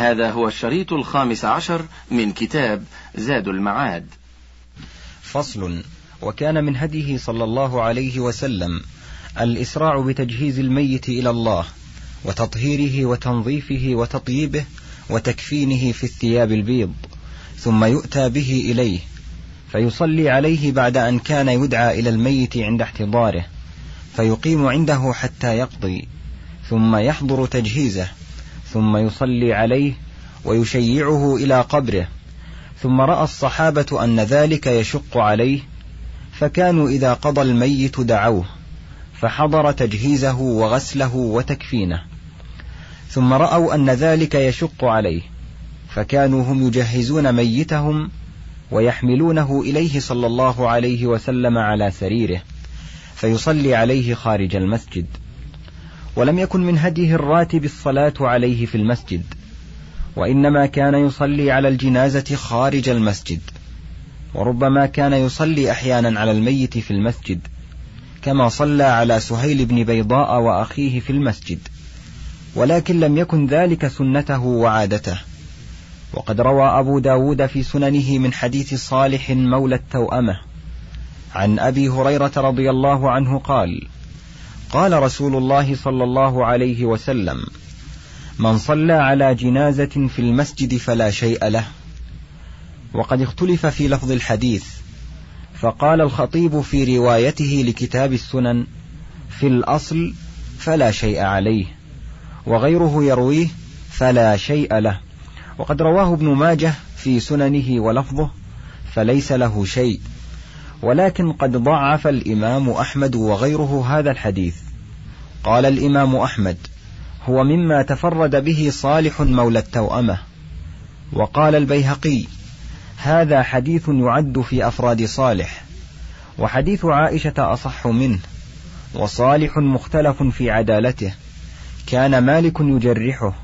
هذا هو الشريط الخامس عشر من كتاب زاد المعاد. فصل وكان من هديه صلى الله عليه وسلم الإسراع بتجهيز الميت إلى الله وتطهيره وتنظيفه وتطييبه وتكفينه في الثياب البيض ثم يؤتى به إليه فيصلي عليه بعد أن كان يدعى إلى الميت عند احتضاره فيقيم عنده حتى يقضي ثم يحضر تجهيزه. ثم يصلي عليه ويشيعه إلى قبره. ثم رأى الصحابة أن ذلك يشق عليه فكانوا إذا قضى الميت دعوه فحضر تجهيزه وغسله وتكفينه. ثم رأوا أن ذلك يشق عليه فكانوا هم يجهزون ميتهم ويحملونه إليه صلى الله عليه وسلم على سريره فيصلي عليه خارج المسجد. ولم يكن من هديه الراتب الصلاة عليه في المسجد وإنما كان يصلي على الجنازة خارج المسجد وربما كان يصلي أحيانا على الميت في المسجد كما صلى على سهيل بن بيضاء وأخيه في المسجد ولكن لم يكن ذلك سنته وعادته. وقد روى أبو داود في سننه من حديث صالح مولى التوأمة عن أبي هريرة رضي الله عنه قال قال رسول الله صلى الله عليه وسلم من صلى على جنازة في المسجد فلا شيء له وقد اختلف في لفظ الحديث فقال الخطيب في روايته لكتاب السنن في الأصل فلا شيء عليه وغيره يرويه فلا شيء له وقد رواه ابن ماجه في سننه ولفظه فليس له شيء. ولكن قد ضعف الإمام أحمد وغيره هذا الحديث. قال الإمام أحمد هو مما تفرد به صالح مولى التوأمة. وقال البيهقي هذا حديث يعد في أفراد صالح وحديث عائشة أصح منه وصالح مختلف في عدالته كان مالك يجرحه.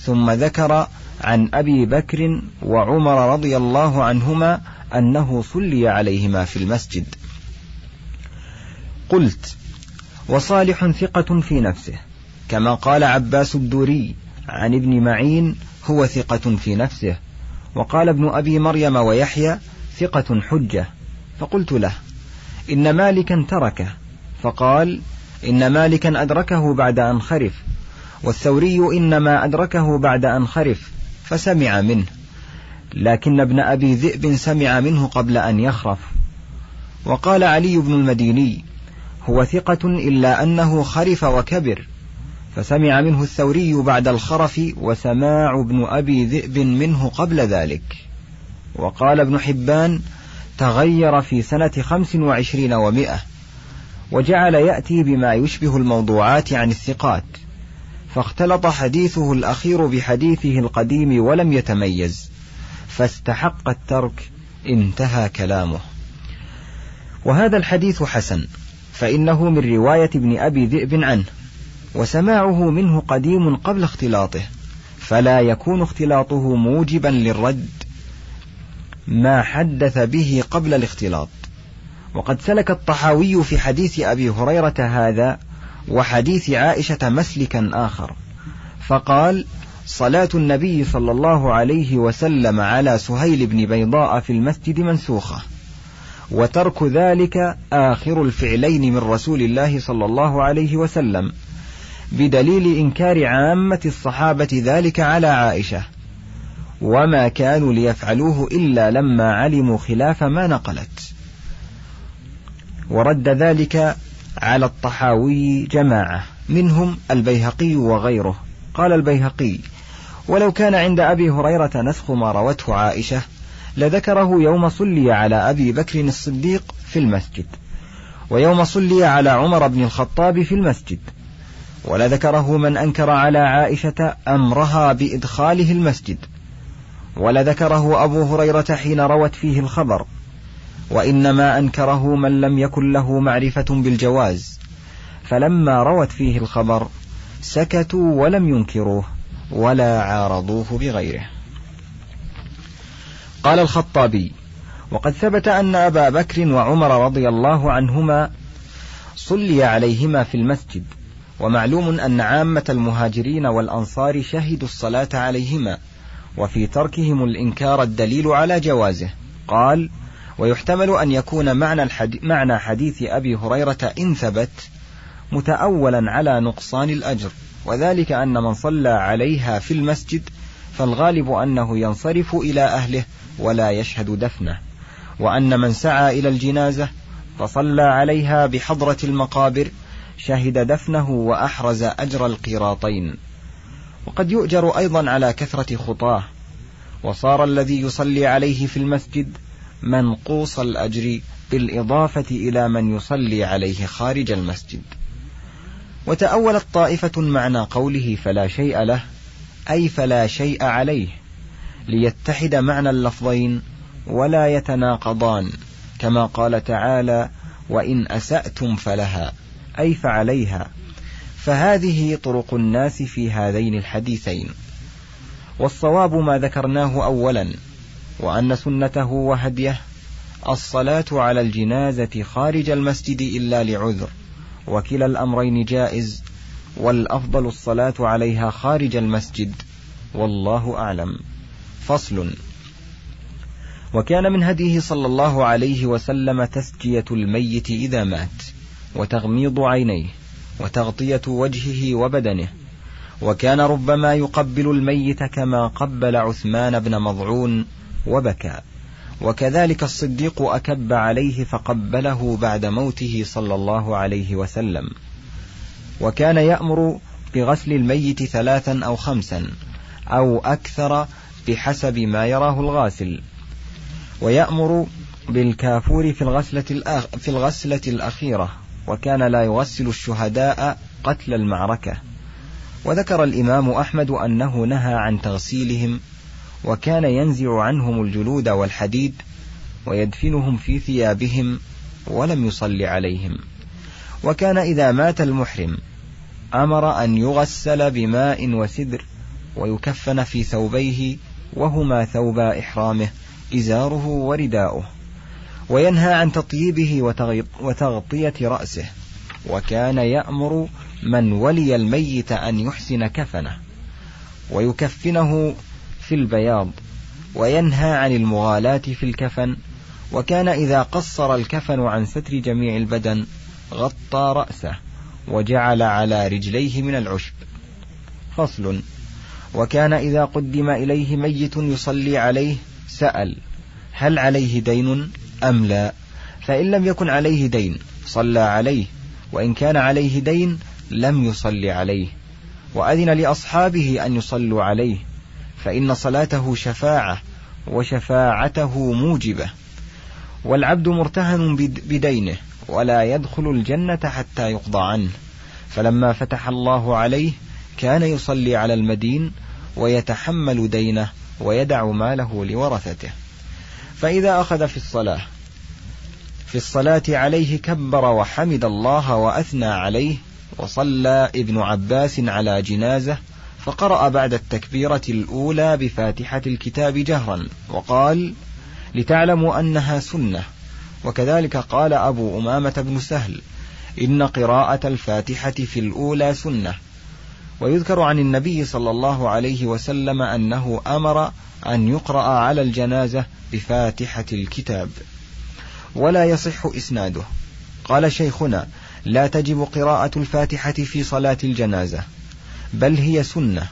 ثم ذكر عن أبي بكر وعمر رضي الله عنهما أنه صلي عليهما في المسجد. قلت وصالح ثقة في نفسه كما قال عباس الدوري عن ابن معين هو ثقة في نفسه وقال ابن أبي مريم ويحيى ثقة حجة. فقلت له إن مالكا تركه. فقال إن مالكا أدركه بعد أن خرف والثوري إنما أدركه بعد أن خرف فسمع منه. لكن ابن أبي ذئب سمع منه قبل أن يخرف. وقال علي بن المديني هو ثقة إلا أنه خرف وكبر. فسمع منه الثوري بعد الخرف وسماع ابن أبي ذئب منه قبل ذلك. وقال ابن حبان تغير في سنة خمس وعشرين ومائة وجعل يأتي بما يشبه الموضوعات عن الثقات فاختلط حديثه الأخير بحديثه القديم ولم يتميز. فاستحق الترك انتهى كلامه. وهذا الحديث حسن فإنه من رواية ابن أبي ذئب عنه وسماعه منه قديم قبل اختلاطه فلا يكون اختلاطه موجبا للرد ما حدث به قبل الاختلاط. وقد سلك الطحاوي في حديث أبي هريرة هذا وحديث عائشة مسلكا آخر فقال صلاة النبي صلى الله عليه وسلم على سهيل بن بيضاء في المسجد منسوخة. وترك ذلك آخر الفعلين من رسول الله صلى الله عليه وسلم بدليل إنكار عامة الصحابة ذلك على عائشة. وما كانوا ليفعلوه إلا لما علموا خلاف ما نقلت. ورد ذلك على الطحاوي جماعة منهم البيهقي وغيره. قال البيهقي ولو كان عند أبي هريرة نسخ ما روته عائشة لذكره يوم صلي على أبي بكر الصديق في المسجد ويوم صلي على عمر بن الخطاب في المسجد ولذكره من أنكر على عائشة أمرها بإدخاله المسجد ولذكره أبو هريرة حين روت فيه الخبر وإنما أنكره من لم يكن له معرفة بالجواز فلما روت فيه الخبر سكتوا ولم ينكروه. ولا عارضوه بغيره. قال الخطابي وقد ثبت أن أبا بكر وعمر رضي الله عنهما صلي عليهما في المسجد ومعلوم أن عامة المهاجرين والأنصار شهدوا الصلاة عليهما وفي تركهم الإنكار الدليل على جوازه. قال ويحتمل أن يكون معنى, الحدي معنى حديث أبي هريرة إن ثبت متأولا على نقصان الأجر. وذلك أن من صلى عليها في المسجد فالغالب أنه ينصرف إلى أهله ولا يشهد دفنه. وأن من سعى إلى الجنازة فصلى عليها بحضرة المقابر شهد دفنه وأحرز أجر القيراطين وقد يؤجر أيضا على كثرة خطاه. وصار الذي يصلي عليه في المسجد منقوص الأجر بالإضافة إلى من يصلي عليه خارج المسجد. وتأولت طائفة معنى قوله فلا شيء له أي فلا شيء عليه ليتحد معنى اللفظين ولا يتناقضان كما قال تعالى وإن أسأتم فلها أي فعليها فهذه طرق الناس في هذين الحديثين. والصواب ما ذكرناه أولا وأن سنته وهديه الصلاة على الجنازة خارج المسجد إلا لعذر. وكلا الأمرين جائز والأفضل الصلاة عليها خارج المسجد والله أعلم. فصل. وكان من هديه صلى الله عليه وسلم تسجية الميت إذا مات وتغميض عينيه وتغطية وجهه وبدنه. وكان ربما يقبل الميت كما قبل عثمان بن مضعون وبكى. وكذلك الصديق أكب عليه فقبله بعد موته صلى الله عليه وسلم. وكان يأمر بغسل الميت ثلاثا أو خمسا أو أكثر بحسب ما يراه الغاسل. ويأمر بالكافور في الغسلة, الأخ في الغسلة الأخيرة وكان لا يغسل الشهداء قتل المعركة. وذكر الإمام أحمد أنه نهى عن تغسيلهم وكان ينزع عنهم الجلود والحديد ويدفنهم في ثيابهم ولم يصل عليهم. وكان إذا مات المحرم أمر أن يغسل بماء وسدر ويكفن في ثوبيه وهما ثوبا إحرامه إزاره ورداؤه. وينهى عن تطييبه وتغطية رأسه. وكان يأمر من ولي الميت أن يحسن كفنه. ويكفنه في البياض وينهى عن المغالاة في الكفن وكان إذا قصر الكفن عن ستر جميع البدن غطى رأسه وجعل على رجليه من العشب. فصل. وكان إذا قدم إليه ميت يصلي عليه سأل هل عليه دين أم لا؟ فإن لم يكن عليه دين صلى عليه وإن كان عليه دين لم يصلي عليه وأذن لأصحابه أن يصلوا عليه فإن صلاته شفاعة وشفاعته موجبة. والعبد مرتهن بدينه ولا يدخل الجنة حتى يقضى عنه. فلما فتح الله عليه كان يصلي على المدين ويتحمل دينه ويدع ماله لورثته. فإذا أخذ في الصلاة في الصلاة عليه كبر وحمد الله وأثنى عليه وصلى ابن عباس على جنازة فقرأ بعد التكبيرة الأولى بفاتحة الكتاب جهرا وقال لتعلموا أنها سنة. وكذلك قال أبو أمامة بن سهل إن قراءة الفاتحة في الأولى سنة. ويذكر عن النبي صلى الله عليه وسلم أنه أمر أن يقرأ على الجنازة بفاتحة الكتاب. ولا يصح إسناده. قال شيخنا لا تجب قراءة الفاتحة في صلاة الجنازة. بل هي سنة.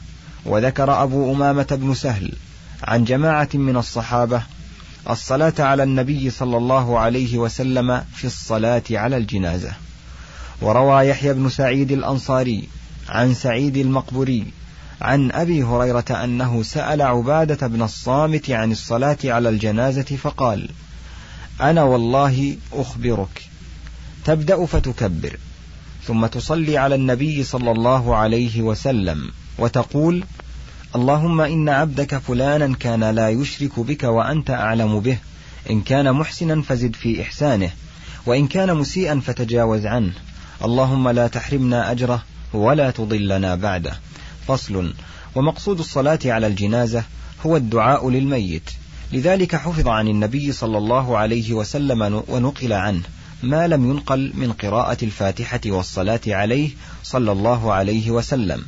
وذكر أبو أمامة بن سهل عن جماعة من الصحابة الصلاة على النبي صلى الله عليه وسلم في الصلاة على الجنازة. وروى يحيى بن سعيد الأنصاري عن سعيد المقبري عن أبي هريرة أنه سأل عبادة بن الصامت عن الصلاة على الجنازة فقال أنا والله أخبرك. تبدأ فتكبر. ثم تصلي على النبي صلى الله عليه وسلم وتقول اللهم إن عبدك فلانا كان لا يشرك بك وأنت أعلم به إن كان محسنا فزد في إحسانه وإن كان مسيئا فتجاوز عنه اللهم لا تحرمنا أجره ولا تضلنا بعده. فصل. ومقصود الصلاة على الجنازة هو الدعاء للميت. لذلك حفظ عن النبي صلى الله عليه وسلم ونقل عنه. ما لم ينقل من قراءة الفاتحة والصلاة عليه صلى الله عليه وسلم.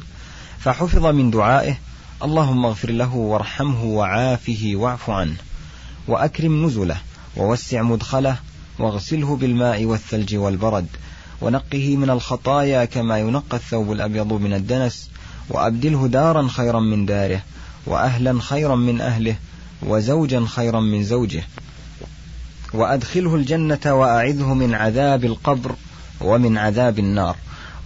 فحفظ من دعائه اللهم اغفر له وارحمه وعافه واعف عنه وأكرم نزله ووسع مدخله واغسله بالماء والثلج والبرد ونقه من الخطايا كما ينقى الثوب الأبيض من الدنس وأبدله دارا خيرا من داره وأهلا خيرا من أهله وزوجا خيرا من زوجه. وأدخله الجنة وأعذه من عذاب القبر ومن عذاب النار.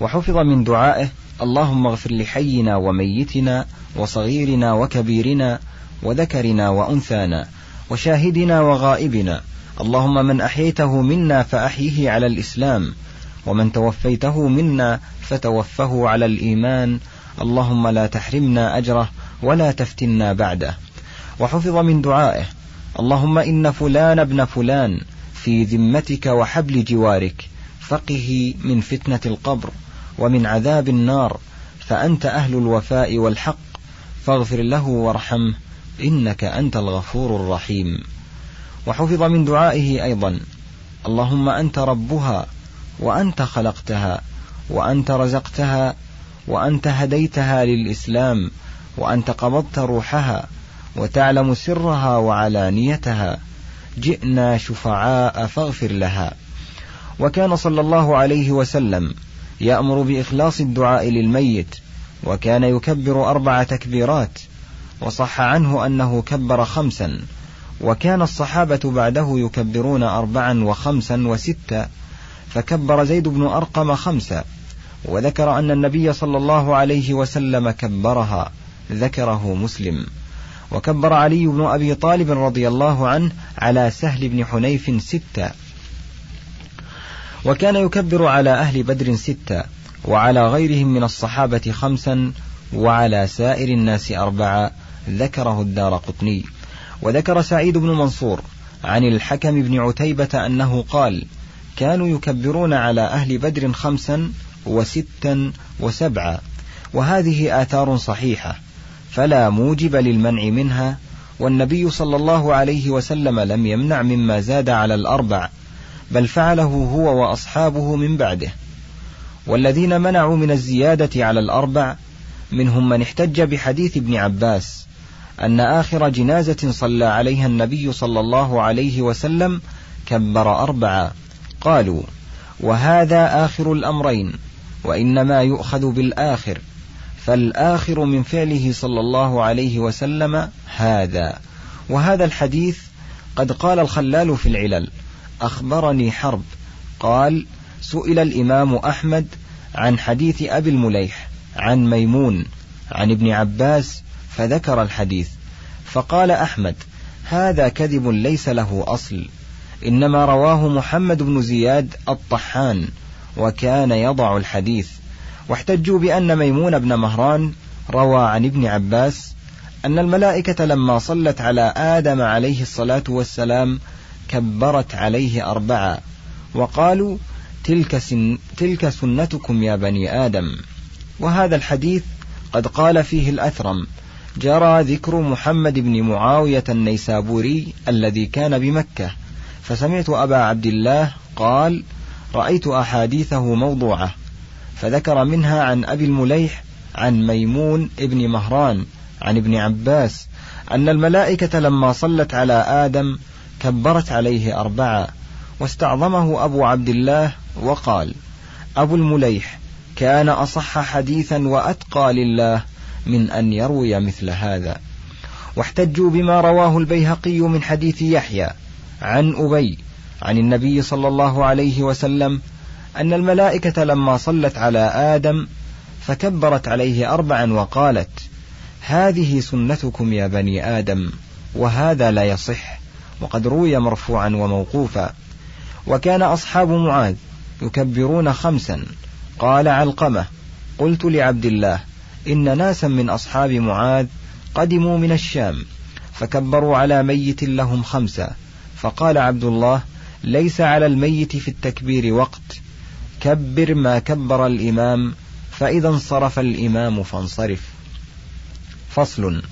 وحفظ من دعائه اللهم اغفر لحينا وميتنا وصغيرنا وكبيرنا وذكرنا وأنثانا وشاهدنا وغائبنا. اللهم من أحييته منا فأحيه على الإسلام ومن توفيته منا فتوفه على الإيمان. اللهم لا تحرمنا أجره ولا تفتنا بعده. وحفظ من دعائه اللهم إن فلان ابن فلان في ذمتك وحبل جوارك فقه من فتنة القبر ومن عذاب النار فأنت أهل الوفاء والحق فاغفر له وارحمه إنك أنت الغفور الرحيم. وحفظ من دعائه أيضا اللهم أنت ربها وأنت خلقتها وأنت رزقتها وأنت هديتها للإسلام وأنت قبضت روحها وتعلم سرها وعلانيتها. جئنا شفعاء فاغفر لها. وكان صلى الله عليه وسلم يأمر بإخلاص الدعاء للميت وكان يكبر أربع تكبيرات وصح عنه أنه كبر خمسا وكان الصحابة بعده يكبرون أربعا وخمسا وستا فكبر زيد بن أرقم خمسا وذكر أن النبي صلى الله عليه وسلم كبرها ذكره مسلم. وكبر علي بن أبي طالب رضي الله عنه على سهل بن حنيف ستا. وكان يكبر على أهل بدر ستا وعلى غيرهم من الصحابة خمسا وعلى سائر الناس أربعة ذكره الدار قطني. وذكر سعيد بن منصور عن الحكم بن عتيبة أنه قال كانوا يكبرون على أهل بدر خمسا وستا وسبعا وهذه آثار صحيحة. فلا موجب للمنع منها والنبي صلى الله عليه وسلم لم يمنع مما زاد على الأربع بل فعله هو وأصحابه من بعده. والذين منعوا من الزيادة على الأربع منهم من احتج بحديث ابن عباس أن آخر جنازة صلى عليها النبي صلى الله عليه وسلم كبر أربعة. قالوا وهذا آخر الأمرين وإنما يؤخذ بالآخر فالآخر من فعله صلى الله عليه وسلم هذا. وهذا الحديث قد قال الخلال في العلل أخبرني حرب. قال سئل الإمام أحمد عن حديث أبي المليح عن ميمون عن ابن عباس فذكر الحديث. فقال أحمد هذا كذب ليس له أصل إنما رواه محمد بن زياد الطحان وكان يضع الحديث. واحتجوا بأن ميمون بن مهران روى عن ابن عباس أن الملائكة لما صلت على آدم عليه الصلاة والسلام كبرت عليه أربعة وقالوا تلك, سن تلك سنتكم يا بني آدم. وهذا الحديث قد قال فيه الأثرم جرى ذكر محمد بن معاوية النيسابوري الذي كان بمكة فسمعت أبا عبد الله قال رأيت أحاديثه موضوعة فذكر منها عن أبي المليح عن ميمون ابن مهران عن ابن عباس أن الملائكة لما صلت على آدم كبرت عليه أربعة واستعظمه أبو عبد الله وقال أبو المليح كان أصح حديثا وأتقى لله من أن يروي مثل هذا. واحتجوا بما رواه البيهقي من حديث يحيى عن أبي عن النبي صلى الله عليه وسلم أن الملائكة لما صلت على آدم فكبرت عليه أربعا وقالت هذه سنتكم يا بني آدم وهذا لا يصح وقد روي مرفوعا وموقوفا. وكان أصحاب معاذ يكبرون خمسا. قال علقمة قلت لعبد الله إن ناسا من أصحاب معاذ قدموا من الشام فكبروا على ميت لهم خمسة. فقال عبد الله ليس على الميت في التكبير وقت كبر ما كبر الإمام فإذا انصرف الإمام فانصرف. فصل.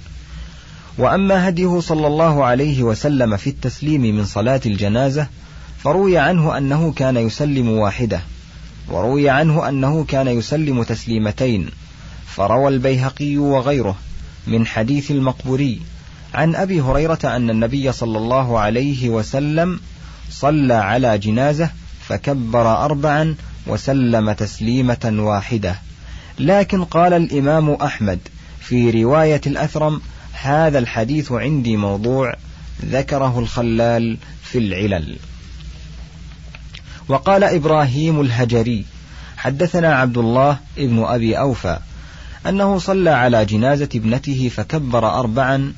وأما هديه صلى الله عليه وسلم في التسليم من صلاة الجنازة فروي عنه أنه كان يسلم واحدة وروي عنه أنه كان يسلم تسليمتين فروى البيهقي وغيره من حديث المقبوري عن أبي هريرة أن النبي صلى الله عليه وسلم صلى على جنازة فكبر أربعا وسلم تسليمة واحدة. لكن قال الإمام أحمد في رواية الأثرم هذا الحديث عندي موضوع ذكره الخلال في العلل. وقال إبراهيم الهجري حدثنا عبد الله ابن أبي أوفى أنه صلى على جنازة ابنته فكبر أربعا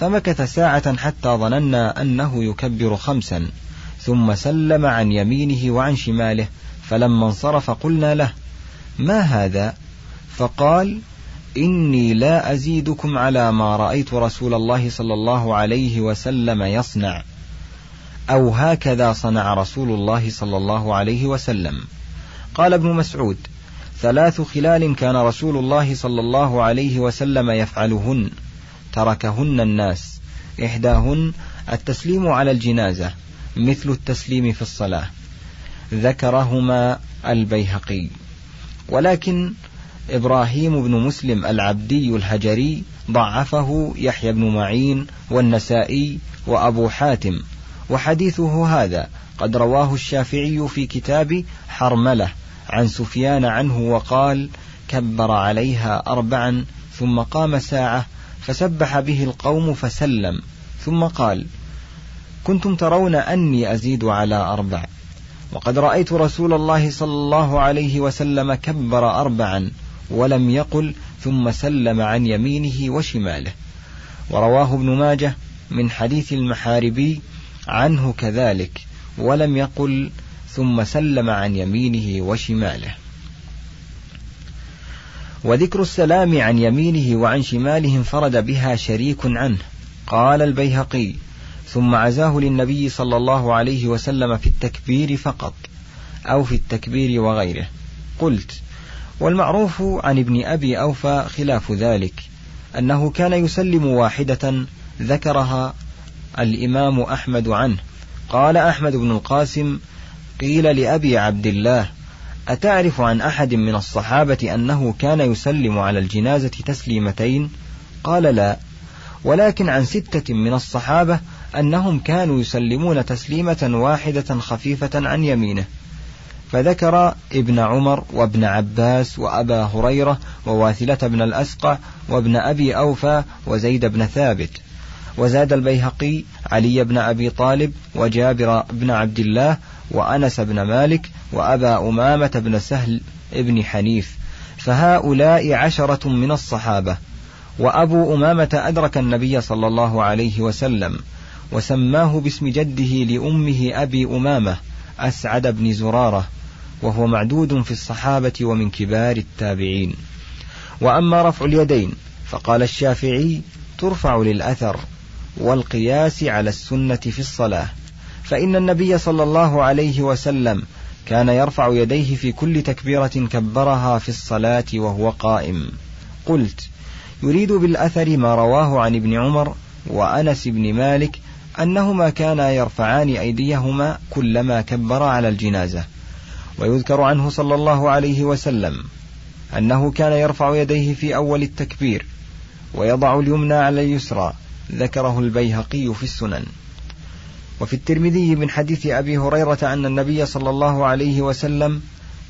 فمكث ساعة حتى ظننا أنه يكبر خمسا ثم سلم عن يمينه وعن شماله فلما انصرف قلنا له ما هذا؟ فقال إني لا أزيدكم على ما رأيت رسول الله صلى الله عليه وسلم يصنع. أو هكذا صنع رسول الله صلى الله عليه وسلم. قال ابن مسعود ثلاث خلال كان رسول الله صلى الله عليه وسلم يفعلهن تركهن الناس إحداهن التسليم على الجنازة مثل التسليم في الصلاة. ذكرهما البيهقي. ولكن إبراهيم بن مسلم العبدي الهجري ضعفه يحيى بن معين والنسائي وأبو حاتم. وحديثه هذا قد رواه الشافعي في كتاب حرملة عن سفيان عنه وقال كبر عليها أربعا ثم قام ساعة فسبح به القوم فسلم ثم قال كنتم ترون أني أزيد على أربع وقد رأيت رسول الله صلى الله عليه وسلم كبر أربعا ولم يقل ثم سلم عن يمينه وشماله. ورواه ابن ماجه من حديث المحاربي عنه كذلك ولم يقل ثم سلم عن يمينه وشماله. وذكر السلام عن يمينه وعن شماله انفرد بها شريك عنه. قال البيهقي ثم عزاه للنبي صلى الله عليه وسلم في التكبير فقط أو في التكبير وغيره. قلت والمعروف عن ابن أبي أوفى خلاف ذلك أنه كان يسلم واحدة ذكرها الإمام أحمد عنه. قال أحمد بن القاسم قيل لأبي عبد الله أتعرف عن أحد من الصحابة أنه كان يسلم على الجنازة تسليمتين؟ قال لا ولكن عن ستة من الصحابة أنهم كانوا يسلمون تسليمة واحدة خفيفة عن يمينه. فذكر ابن عمر وابن عباس وأبا هريرة وواثلة بن الأسقع وابن أبي أوفى وزيد بن ثابت. وزاد البيهقي علي بن أبي طالب وجابر بن عبد الله وأنس بن مالك وأبا أمامة بن سهل بن حنيف. فهؤلاء عشرة من الصحابة. وأبو أمامة أدرك النبي صلى الله عليه وسلم. وسماه باسم جده لأمه أبي أمامة أسعد بن زرارة وهو معدود في الصحابة ومن كبار التابعين. وأما رفع اليدين فقال الشافعي ترفع للأثر والقياس على السنة في الصلاة فإن النبي صلى الله عليه وسلم كان يرفع يديه في كل تكبيرة كبرها في الصلاة وهو قائم. قلت يريد بالأثر ما رواه عن ابن عمر وأنس بن مالك أنهما كانا يرفعان أيديهما كلما كبر على الجنازة. ويذكر عنه صلى الله عليه وسلم أنه كان يرفع يديه في أول التكبير ويضع اليمنى على اليسرى. ذكره البيهقي في السنن. وفي الترمذي من حديث أبي هريرة أن النبي صلى الله عليه وسلم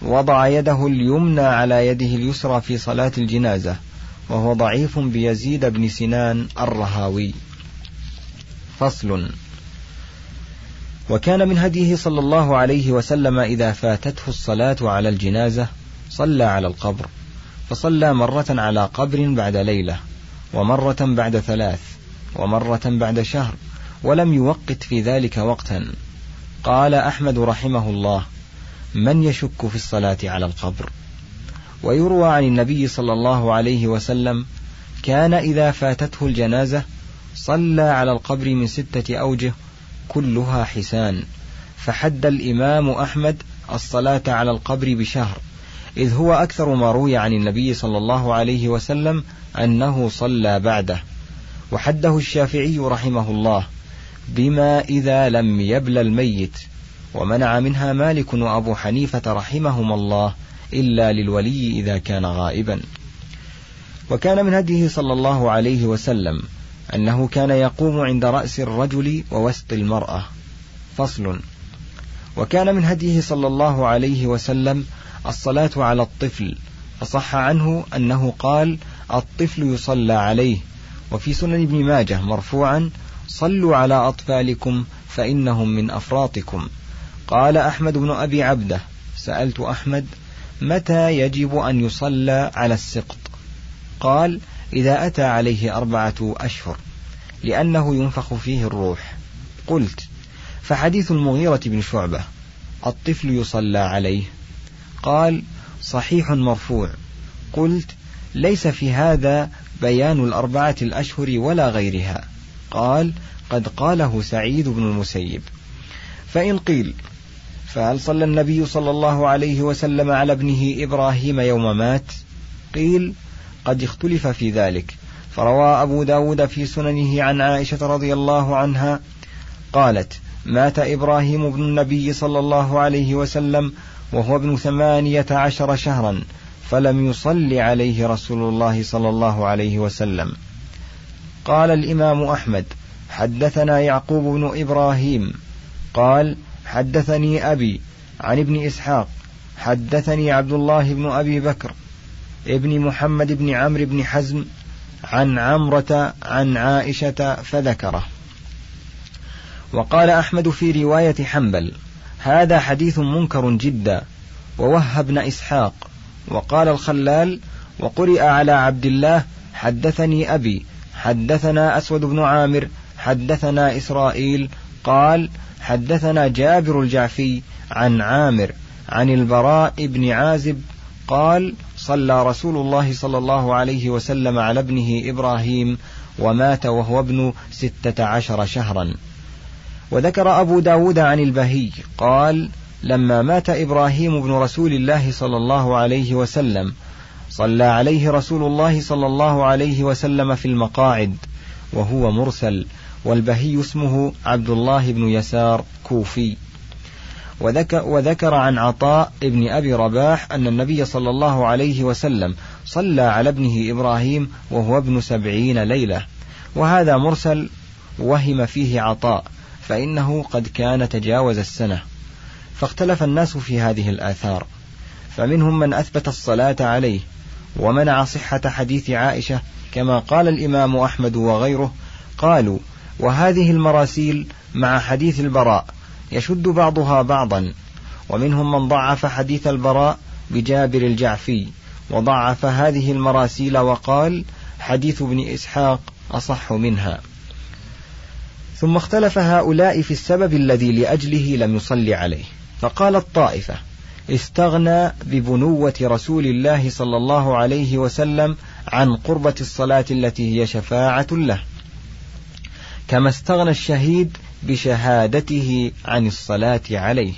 وضع يده اليمنى على يده اليسرى في صلاة الجنازة وهو ضعيف بيزيد بن سنان الرهاوي. فصل. وكان من هديه صلى الله عليه وسلم إذا فاتته الصلاة على الجنازة صلى على القبر فصلى مرة على قبر بعد ليلة ومرة بعد ثلاث ومرة بعد شهر ولم يوقت في ذلك وقتا. قال أحمد رحمه الله من يشك في الصلاة على القبر؟ ويروى عن النبي صلى الله عليه وسلم كان إذا فاتته الجنازة صلى على القبر من ستة أوجه كلها حسان. فحد الإمام أحمد الصلاة على القبر بشهر إذ هو أكثر ما روي عن النبي صلى الله عليه وسلم أنه صلى بعده. وحده الشافعي رحمه الله بما إذا لم يبل الميت. ومنع منها مالك وأبو حنيفة رحمهما الله إلا للولي إذا كان غائبا. وكان من هديه صلى الله عليه وسلم أنه كان يقوم عند رأس الرجل ووسط المرأة. فصل. وكان من هديه صلى الله عليه وسلم الصلاة على الطفل فصح عنه أنه قال الطفل يصلى عليه. وفي سنن ابن ماجه مرفوعا صلوا على أطفالكم فإنهم من أفراطكم. قال أحمد بن أبي عبدة سألت أحمد متى يجب أن يصلى على السقط؟ قال إذا أتى عليه أربعة أشهر لأنه ينفخ فيه الروح. قلت فحديث المغيرة بن شعبة الطفل يصلى عليه. قال صحيح مرفوع. قلت ليس في هذا بيان الأربعة الأشهر ولا غيرها. قال قد قاله سعيد بن المسيب. فإن قيل فهل صلى النبي صلى الله عليه وسلم على ابنه إبراهيم يوم مات؟ قيل قد اختلف في ذلك. فروى أبو داود في سننه عن عائشة رضي الله عنها قالت مات إبراهيم بن النبي صلى الله عليه وسلم وهو ابن ثمانية عشر شهرا فلم يصل عليه رسول الله صلى الله عليه وسلم. قال الإمام أحمد حدثنا يعقوب بن إبراهيم. قال حدثني أبي عن ابن إسحاق. حدثني عبد الله بن أبي بكر. ابن محمد بن عمرو بن حزم عن عمرة عن عائشة فذكره. وقال أحمد في رواية حنبل هذا حديث منكر جدا ووهبنا إسحاق. وقال الخلال وقرئ على عبد الله حدثني أبي حدثنا أسود بن عامر حدثنا إسرائيل. قال حدثنا جابر الجعفي عن عامر عن البراء بن عازب. قال صلى رسول الله صلى الله عليه وسلم على ابنه إبراهيم ومات وهو ابن ستة عشر شهرا. وذكر أبو داود عن البهي قال لما مات إبراهيم بن رسول الله صلى الله عليه وسلم صلى عليه رسول الله صلى الله عليه وسلم في المقاعد وهو مرسل والبهي اسمه عبد الله بن يسار كوفي. وذكر, وذكر عن عطاء ابن أبي رباح أن النبي صلى الله عليه وسلم صلى على ابنه إبراهيم وهو ابن سبعين ليلة. وهذا مرسل وهم فيه عطاء فإنه قد كان تجاوز السنة. فاختلف الناس في هذه الآثار. فمنهم من أثبت الصلاة عليه ومنع صحة حديث عائشة كما قال الإمام أحمد وغيره قالوا وهذه المراسيل مع حديث البراء يشد بعضها بعضا. ومنهم من ضعف حديث البراء بجابر الجعفي وضعف هذه المراسيل وقال حديث ابن إسحاق أصح منها. ثم اختلف هؤلاء في السبب الذي لأجله لم يصلي عليه. فقال الطائفة استغنى ببنوة رسول الله صلى الله عليه وسلم عن قربة الصلاة التي هي شفاعة له. كما استغنى الشهيد بشهادته عن الصلاة عليه.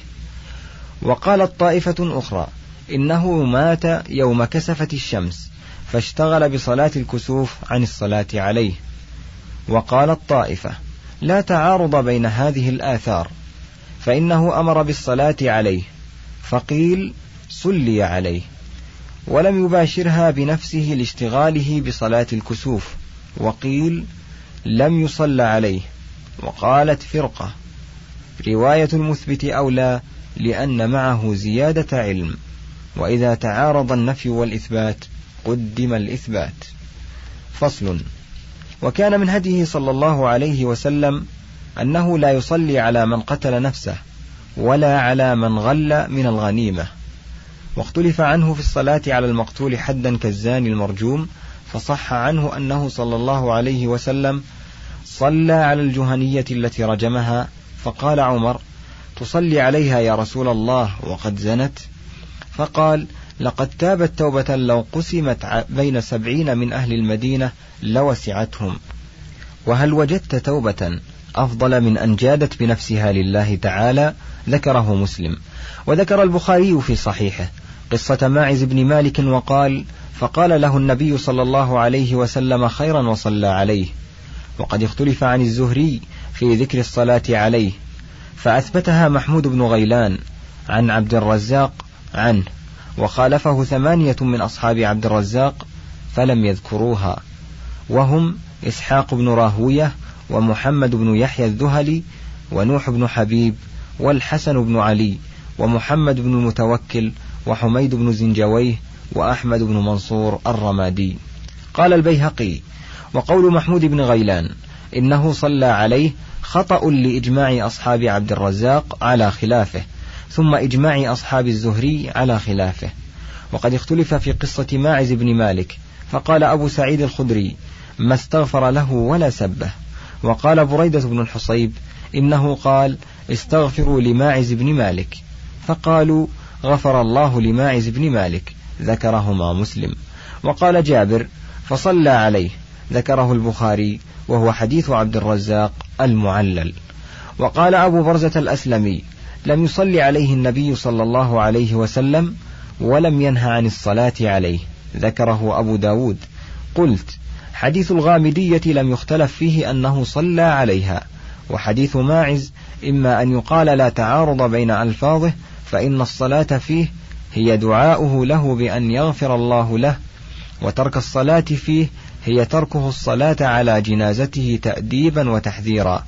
وقالت طائفة أخرى إنه مات يوم كسفت الشمس فاشتغل بصلاة الكسوف عن الصلاة عليه. وقالت طائفة لا تعارض بين هذه الآثار فإنه أمر بالصلاة عليه. فقيل صلي عليه. ولم يباشرها بنفسه لاشتغاله بصلاة الكسوف. وقيل لم يصلى عليه. وقالت فرقة رواية المثبت أولى لأن معه زيادة علم وإذا تعارض النفي والإثبات قدم الإثبات. فصل. وكان من هديه صلى الله عليه وسلم أنه لا يصلي على من قتل نفسه ولا على من غل من الغنيمة. واختلف عنه في الصلاة على المقتول حدا كالزاني المرجوم فصح عنه أنه صلى الله عليه وسلم صلى على الجهنية التي رجمها فقال عمر تصلي عليها يا رسول الله وقد زنت. فقال لقد تابت توبة لو قسمت بين سبعين من أهل المدينة لوسعتهم. وهل وجدت توبة أفضل من أن جادت بنفسها لله تعالى؟ ذكره مسلم. وذكر البخاري في صحيحه قصة ماعز بن مالك وقال فقال له النبي صلى الله عليه وسلم خيرا وصلى عليه. وقد اختلف عن الزهري في ذكر الصلاة عليه فأثبتها محمود بن غيلان عن عبد الرزاق عنه وخالفه ثمانية من أصحاب عبد الرزاق فلم يذكروها وهم إسحاق بن راهوية ومحمد بن يحيى الذهلي ونوح بن حبيب والحسن بن علي ومحمد بن المتوكل وحميد بن زنجويه وأحمد بن منصور الرمادي. قال البيهقي وقول محمود بن غيلان إنه صلى عليه خطأ لإجماع أصحاب عبد الرزاق على خلافه ثم إجماع أصحاب الزهري على خلافه. وقد اختلف في قصة ماعز بن مالك فقال أبو سعيد الخدري ما استغفر له ولا سبه وقال بريدة بن الحصيب إنه قال استغفروا لماعز بن مالك فقالوا غفر الله لماعز بن مالك ذكرهما مسلم وقال جابر فصلى عليه ذكره البخاري وهو حديث عبد الرزاق المعلل. وقال أبو برزة الأسلمي لم يصلي عليه النبي صلى الله عليه وسلم ولم ينهى عن الصلاة عليه. ذكره أبو داود. قلت حديث الغامدية لم يختلف فيه أنه صلى عليها وحديث ماعز إما أن يقال لا تعارض بين ألفاظه فإن الصلاة فيه هي دعاؤه له بأن يغفر الله له وترك الصلاة فيه هي تركه الصلاة على جنازته تأديبا وتحذيرا.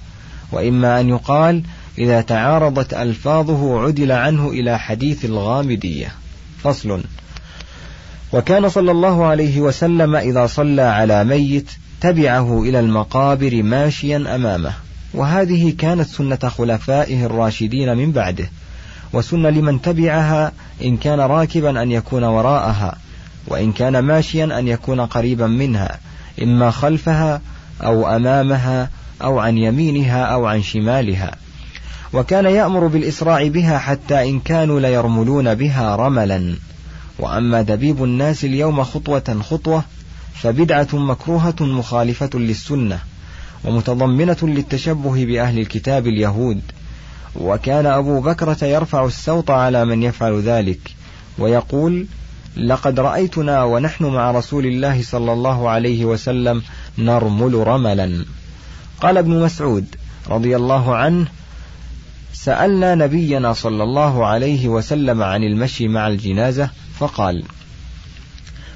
وإما أن يقال إذا تعارضت ألفاظه عدل عنه إلى حديث الغامدية. فصل. وكان صلى الله عليه وسلم إذا صلى على ميت تبعه إلى المقابر ماشيا أمامه. وهذه كانت سنة خلفائه الراشدين من بعده. وسن لمن تبعها إن كان راكبا أن يكون وراءها وإن كان ماشيا أن يكون قريبا منها. إما خلفها أو أمامها أو عن يمينها أو عن شمالها. وكان يأمر بالإسراع بها حتى إن كانوا ليرملون بها رملا. وأما دبيب الناس اليوم خطوة خطوة فبدعة مكروهة مخالفة للسنة ومتضمنة للتشبه بأهل الكتاب اليهود. وكان أبو بكرة يرفع السوط على من يفعل ذلك ويقول لقد رأيتنا ونحن مع رسول الله صلى الله عليه وسلم نرمل رملا. قال ابن مسعود رضي الله عنه سألنا نبينا صلى الله عليه وسلم عن المشي مع الجنازة فقال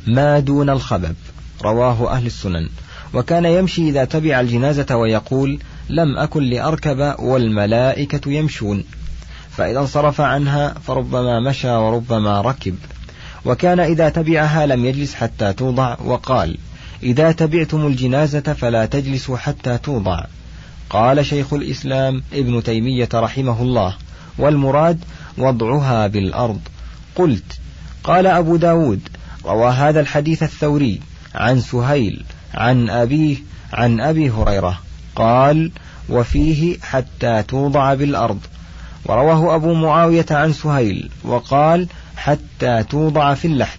ما دون الخبب؟ رواه أهل السنن. وكان يمشي إذا تبع الجنازة ويقول لم أكن لأركب والملائكة يمشون. فإذا انصرف عنها فربما مشى وربما ركب. وكان إذا تبعها لم يجلس حتى توضع وقال إذا تبعتم الجنازة فلا تجلسوا حتى توضع. قال شيخ الإسلام ابن تيمية رحمه الله والمراد وضعها بالأرض. قلت قال أبو داود روى هذا الحديث الثوري عن سهيل عن أبيه عن أبي هريرة. قال وفيه حتى توضع بالأرض. ورواه أبو معاوية عن سهيل وقال حتى توضع في اللحد.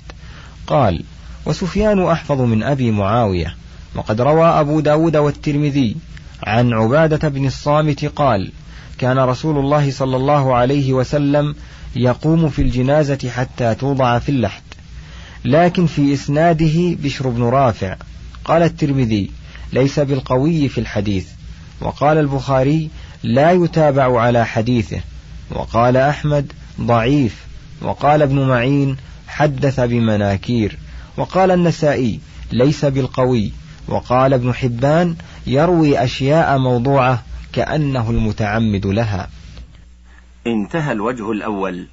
قال وسفيان أحفظ من أبي معاوية وقد روى أبو داود والترمذي عن عبادة بن الصامت قال كان رسول الله صلى الله عليه وسلم يقوم في الجنازة حتى توضع في اللحد لكن في إسناده بشر بن رافع. قال الترمذي ليس بالقوي في الحديث. وقال البخاري لا يتابع على حديثه. وقال أحمد ضعيف. وقال ابن معين حدث بمناكير وقال النسائي ليس بالقوي وقال ابن حبان يروي أشياء موضوعة كأنه المتعمد لها. انتهى الوجه الأول.